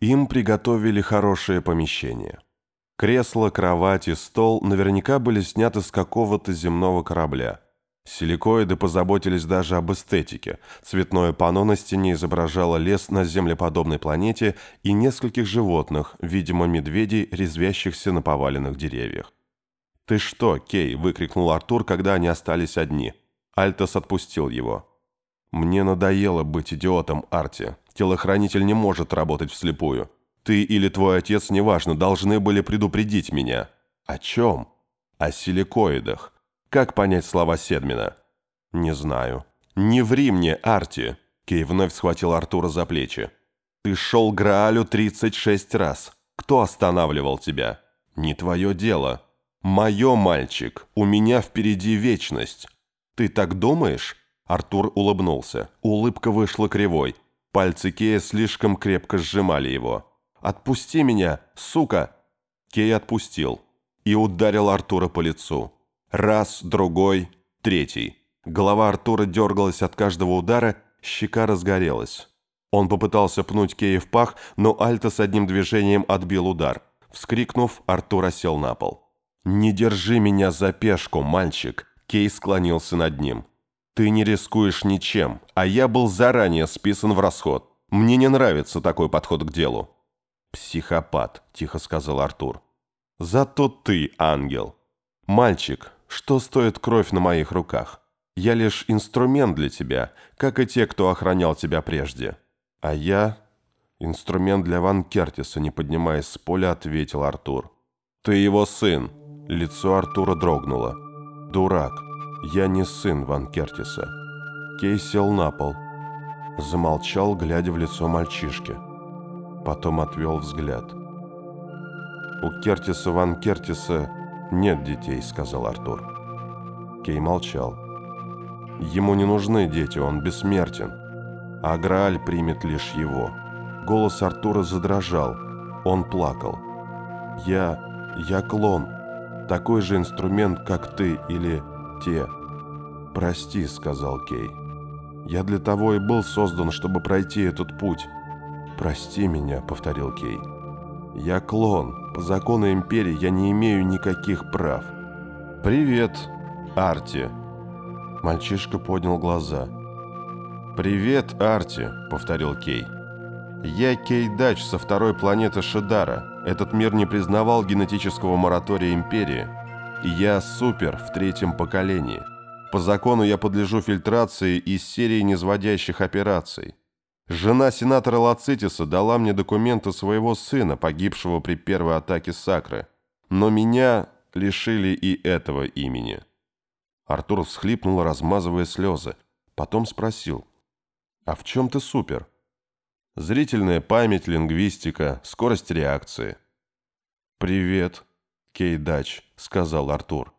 Им приготовили хорошее помещение. Кресло, кровать и стол наверняка были сняты с какого-то земного корабля. Силикоиды позаботились даже об эстетике. Цветное панно на стене изображало лес на землеподобной планете и нескольких животных, видимо, медведей, резвящихся на поваленных деревьях. «Ты что, Кей?» – выкрикнул Артур, когда они остались одни. Альтос отпустил его. «Мне надоело быть идиотом, Арти. Телохранитель не может работать вслепую. Ты или твой отец, неважно, должны были предупредить меня. О чем? О силикоидах. Как понять слова Седмина? Не знаю. Не ври мне, Арти. Кей вновь схватил Артура за плечи. Ты шел Граалю 36 раз. Кто останавливал тебя? Не твое дело. Мое, мальчик. У меня впереди вечность. Ты так думаешь? Артур улыбнулся. Улыбка вышла кривой. Пальцы Кея слишком крепко сжимали его. «Отпусти меня, сука!» Кей отпустил и ударил Артура по лицу. Раз, другой, третий. Голова Артура дергалась от каждого удара, щека разгорелась. Он попытался пнуть Кея в пах, но Альта с одним движением отбил удар. Вскрикнув, Артур осел на пол. «Не держи меня за пешку, мальчик!» Кей склонился над ним. Ты не рискуешь ничем, а я был заранее списан в расход. Мне не нравится такой подход к делу». «Психопат», – тихо сказал Артур. «Зато ты ангел. Мальчик, что стоит кровь на моих руках? Я лишь инструмент для тебя, как и те, кто охранял тебя прежде. А я...» «Инструмент для Ван Кертиса», – не поднимаясь с поля, ответил Артур. «Ты его сын». Лицо Артура дрогнуло. «Дурак. Я не сын Ван Кертиса. Кей сел на пол. Замолчал, глядя в лицо мальчишки. Потом отвел взгляд. «У Кертиса Ван Кертиса нет детей», — сказал Артур. Кей молчал. «Ему не нужны дети, он бессмертен. А Грааль примет лишь его». Голос Артура задрожал. Он плакал. «Я... я клон. Такой же инструмент, как ты или те. «Прости», — сказал Кей. «Я для того и был создан, чтобы пройти этот путь». «Прости меня», — повторил Кей. «Я клон. По закону Империи я не имею никаких прав». «Привет, Арти». Мальчишка поднял глаза. «Привет, Арти», — повторил Кей. «Я Кей Дач со второй планеты Шидара. Этот мир не признавал генетического моратория Империи. Я супер в третьем поколении. По закону я подлежу фильтрации из серии низводящих операций. Жена сенатора Лацитиса дала мне документы своего сына, погибшего при первой атаке Сакры. Но меня лишили и этого имени. Артур всхлипнул, размазывая слезы. Потом спросил. «А в чем ты супер?» «Зрительная память, лингвистика, скорость реакции». «Привет», Кейдач», — сказал Артур.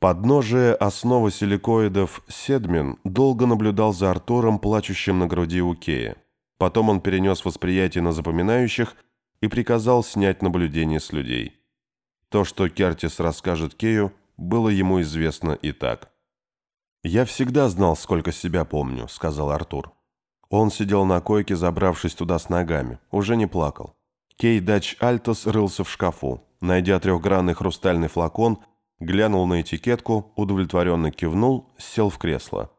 Подножие основы силикоидов Седмин долго наблюдал за Артуром, плачущим на груди у Кея. Потом он перенес восприятие на запоминающих и приказал снять наблюдение с людей. То, что Кертис расскажет Кею, было ему известно и так. «Я всегда знал, сколько себя помню», — сказал Артур. Он сидел на койке, забравшись туда с ногами, уже не плакал. Кей Дач Альтос рылся в шкафу. Найдя трехгранный хрустальный флакон, глянул на этикетку, удовлетворенно кивнул, сел в кресло.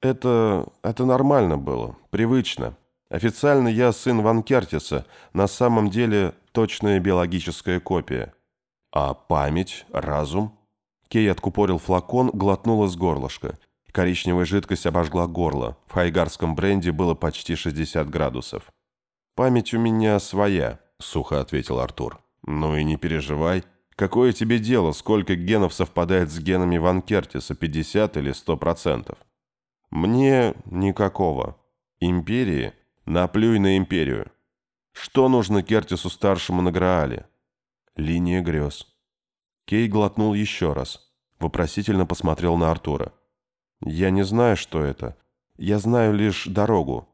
«Это... это нормально было, привычно. Официально я сын Ван Кертиса, на самом деле точная биологическая копия. А память, разум...» Кей откупорил флакон, глотнул из горлышка. Коричневая жидкость обожгла горло. В хайгарском бренде было почти 60 градусов. «Память у меня своя», — сухо ответил Артур. «Ну и не переживай. Какое тебе дело, сколько генов совпадает с генами Ван Кертиса, 50 или 100%? Мне никакого. Империи? Наплюй на империю. Что нужно Кертису-старшему на Граале? Линия грез. Кей глотнул еще раз. Вопросительно посмотрел на Артура. «Я не знаю, что это. Я знаю лишь дорогу».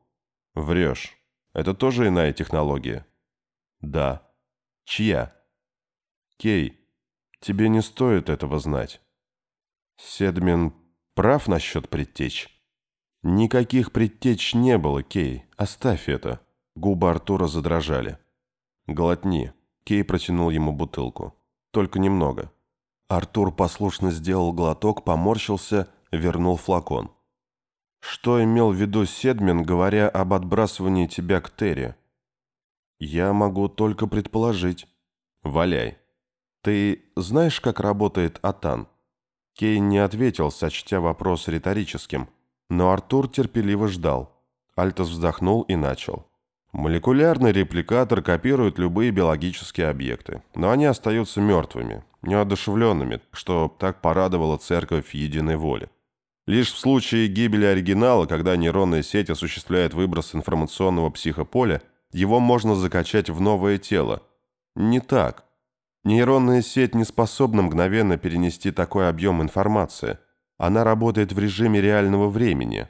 «Врешь. Это тоже иная технология?» «Да». Чья? Кей, тебе не стоит этого знать. Седмин прав насчет предтеч? Никаких предтеч не было, Кей, оставь это. Губы Артура задрожали. «Глотни». Кей протянул ему бутылку. «Только немного». Артур послушно сделал глоток, поморщился, вернул флакон. «Что имел в виду Седмин, говоря об отбрасывании тебя к Терри?» «Я могу только предположить». «Валяй». «Ты знаешь, как работает Атан?» Кей не ответил, сочтя вопрос риторическим, но Артур терпеливо ждал. Альтос вздохнул и начал. Молекулярный репликатор копирует любые биологические объекты, но они остаются мертвыми, неодушевленными, что так порадовало церковь единой воли. Лишь в случае гибели оригинала, когда нейронная сеть осуществляет выброс информационного психополя, его можно закачать в новое тело. Не так. Нейронная сеть не способна мгновенно перенести такой объем информации. Она работает в режиме реального времени.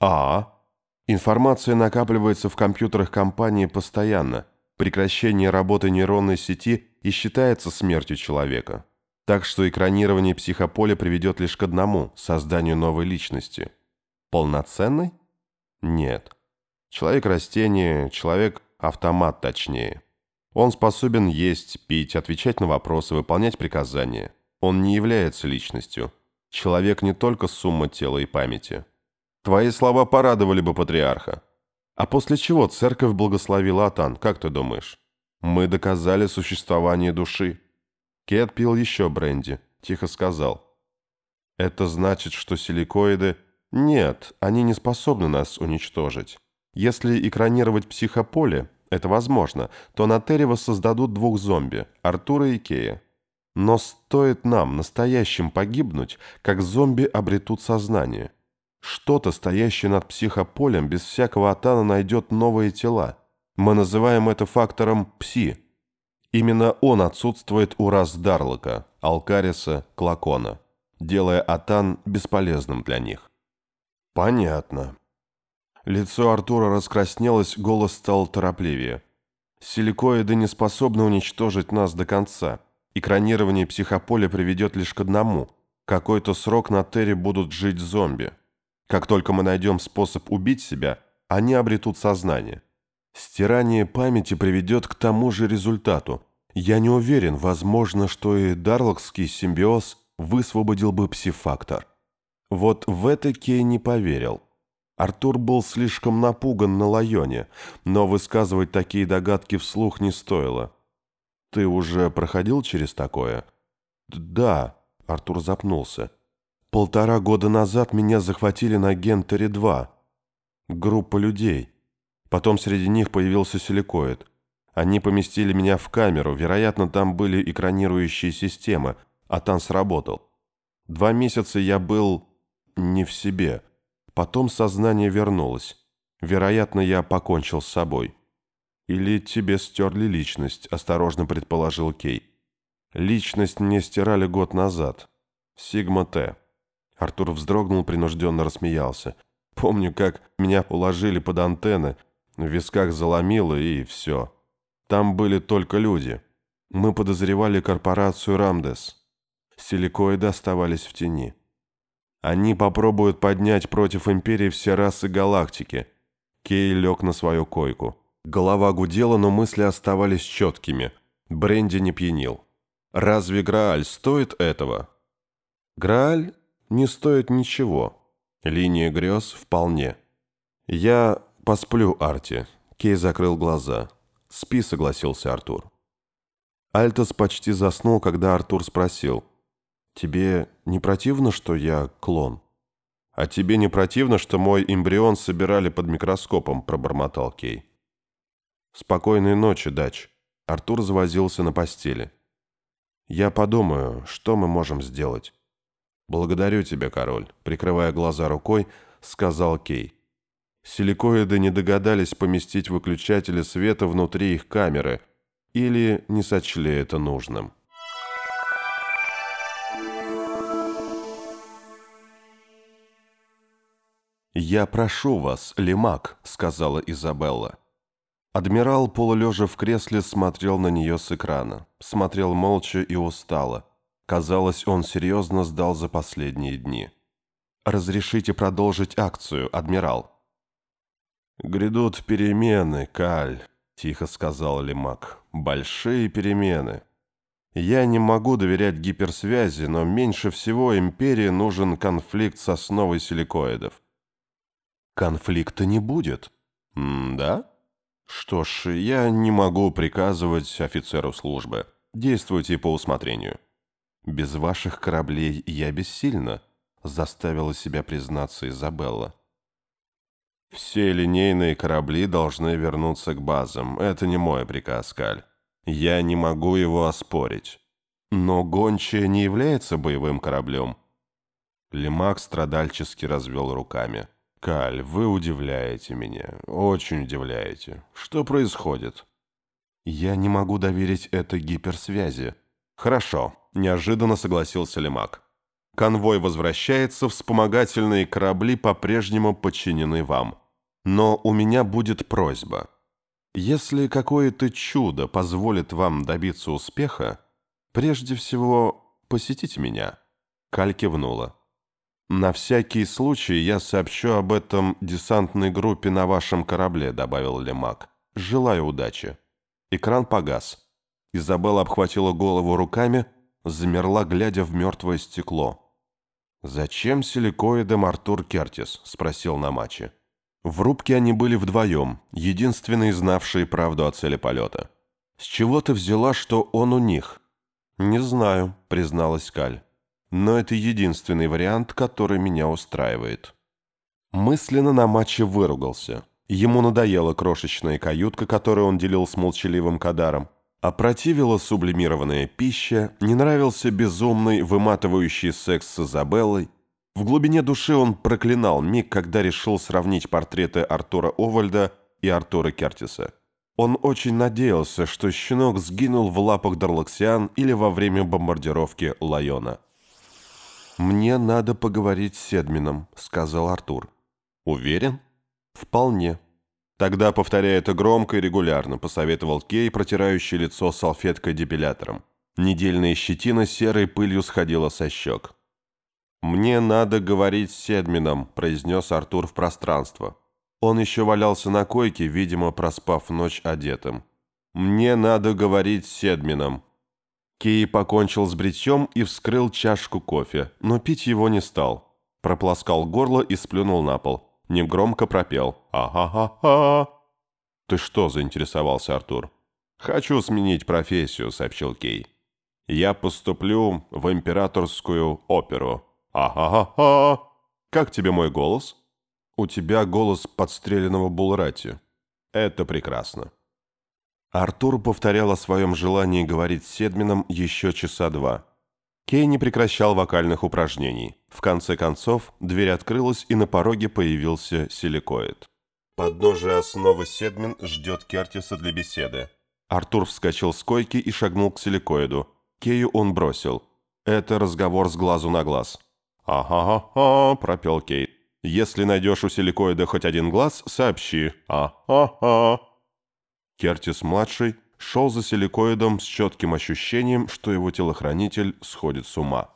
А. Информация накапливается в компьютерах компании постоянно. Прекращение работы нейронной сети и считается смертью человека. Так что экранирование психополя приведет лишь к одному – созданию новой личности. Полноценной? Нет. Человек-растение, человек-автомат точнее. Он способен есть, пить, отвечать на вопросы, выполнять приказания. Он не является личностью. Человек не только сумма тела и памяти. Твои слова порадовали бы патриарха. А после чего церковь благословила Атан, как ты думаешь? Мы доказали существование души. Кет пил еще бренди, тихо сказал. Это значит, что силикоиды... Нет, они не способны нас уничтожить. Если экранировать психополе, это возможно, то на Терри воссоздадут двух зомби, Артура и Кея. Но стоит нам, настоящим, погибнуть, как зомби обретут сознание. Что-то, стоящее над психополем, без всякого атана найдет новые тела. Мы называем это фактором пси. Именно он отсутствует у рас Дарлока, Алкариса, Клакона, делая атан бесполезным для них. Понятно. Лицо Артура раскраснелось, голос стал торопливее. Силикоиды не способны уничтожить нас до конца. Экранирование психополя приведет лишь к одному. Какой-то срок на Терре будут жить зомби. Как только мы найдем способ убить себя, они обретут сознание. Стирание памяти приведет к тому же результату. Я не уверен, возможно, что и дарлокский симбиоз высвободил бы псифактор. Вот в это Кей не поверил. Артур был слишком напуган на Лайоне, но высказывать такие догадки вслух не стоило. «Ты уже проходил через такое?» «Да», — Артур запнулся. Полтора года назад меня захватили на Гентере-2. Группа людей. Потом среди них появился силикоид. Они поместили меня в камеру, вероятно, там были экранирующие системы, а там сработал. Два месяца я был не в себе. Потом сознание вернулось. Вероятно, я покончил с собой. Или тебе стерли личность, осторожно предположил Кей. Личность мне стирали год назад. Сигма-Т. Артур вздрогнул, принужденно рассмеялся. Помню, как меня уложили под антенны, в висках заломило и все. Там были только люди. Мы подозревали корпорацию «Рамдес». Силикоиды оставались в тени. Они попробуют поднять против Империи все расы галактики. Кей лег на свою койку. Голова гудела, но мысли оставались четкими. Бренди не пьянил. Разве Грааль стоит этого? Грааль не стоит ничего. Линия грез вполне. Я посплю, Арти. Кей закрыл глаза. Спи, согласился Артур. Альтос почти заснул, когда Артур спросил. «Тебе не противно, что я клон?» «А тебе не противно, что мой эмбрион собирали под микроскопом?» – пробормотал Кей. «Спокойной ночи, Дач». Артур завозился на постели. «Я подумаю, что мы можем сделать». «Благодарю тебя, король», — прикрывая глаза рукой, сказал Кей. Силикоиды не догадались поместить выключатели света внутри их камеры или не сочли это нужным. «Я прошу вас, Лемак», — сказала Изабелла. Адмирал, полулежа в кресле, смотрел на нее с экрана. Смотрел молча и устало. Казалось, он серьезно сдал за последние дни. «Разрешите продолжить акцию, адмирал?» «Грядут перемены, Каль», — тихо сказал Лемак. «Большие перемены. Я не могу доверять гиперсвязи, но меньше всего Империи нужен конфликт с основой силикоидов». «Конфликта не будет». М «Да?» «Что ж, я не могу приказывать офицеру службы. Действуйте по усмотрению». «Без ваших кораблей я бессильна», — заставила себя признаться Изабелла. «Все линейные корабли должны вернуться к базам. Это не мой приказ, Каль. Я не могу его оспорить. Но гончая не является боевым кораблем». Лемак страдальчески развел руками. «Каль, вы удивляете меня. Очень удивляете. Что происходит?» «Я не могу доверить это гиперсвязи». «Хорошо», – неожиданно согласился Лемак. Конвой возвращается, вспомогательные корабли по-прежнему подчинены вам. Но у меня будет просьба. Если какое-то чудо позволит вам добиться успеха, прежде всего посетите меня». Каль кивнула. «На всякий случай я сообщу об этом десантной группе на вашем корабле», — добавил Лемак. «Желаю удачи». Экран погас. Изабелла обхватила голову руками, замерла, глядя в мертвое стекло. «Зачем силикоидам Артур Кертис?» – спросил на матче. В рубке они были вдвоем, единственные знавшие правду о цели полета. «С чего ты взяла, что он у них?» «Не знаю», – призналась Каль. «Но это единственный вариант, который меня устраивает». Мысленно на матче выругался. Ему надоела крошечная каютка, которую он делил с молчаливым Кадаром. Опротивила сублимированная пища, не нравился безумный, выматывающий секс с Изабеллой. В глубине души он проклинал миг, когда решил сравнить портреты Артура Овальда и Артура Кертиса. Он очень надеялся, что щенок сгинул в лапах Дарлаксиан или во время бомбардировки Лайона. «Мне надо поговорить с Седмином», — сказал Артур. «Уверен?» «Вполне». «Тогда повторяй это громко и регулярно», — посоветовал Кей, протирающий лицо салфеткой-депилятором. Недельная щетина серой пылью сходила со щек. «Мне надо говорить с Седмином», — произнес Артур в пространство. Он еще валялся на койке, видимо, проспав ночь одетым. «Мне надо говорить с Седмином». Кей покончил с бритьем и вскрыл чашку кофе, но пить его не стал. Прополоскал горло и сплюнул на пол негромко пропел «Ага-ха-ха». «Ты что?» – заинтересовался Артур. «Хочу сменить профессию», – сообщил Кей. «Я поступлю в императорскую оперу». «Ага-ха-ха». «Как тебе мой голос?» «У тебя голос подстреленного Булрати». «Это прекрасно». Артур повторял о своем желании говорить с Седмином еще часа два. Кей не прекращал вокальных упражнений. В конце концов, дверь открылась, и на пороге появился силикоид. Подножие основы Седмин ждет Кертиса для беседы. Артур вскочил с койки и шагнул к силикоиду. Кею он бросил. Это разговор с глазу на глаз. «Ага-ага», — пропел Кей. «Если найдешь у силикоида хоть один глаз, сообщи. Ага-ага». Кертис-младший шел за силикоидом с четким ощущением, что его телохранитель сходит с ума.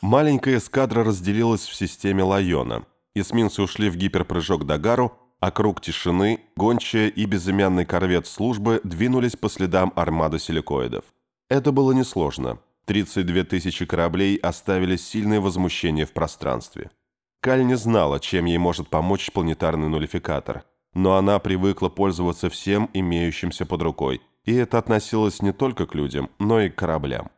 Маленькая эскадра разделилась в системе Лайона. Эсминцы ушли в гиперпрыжок Дагару, а круг тишины, гончая и безымянный корвет службы двинулись по следам армады силикоидов. Это было несложно. 32 тысячи кораблей оставили сильное возмущение в пространстве. Каль не знала, чем ей может помочь планетарный нулификатор – но она привыкла пользоваться всем имеющимся под рукой, и это относилось не только к людям, но и к кораблям.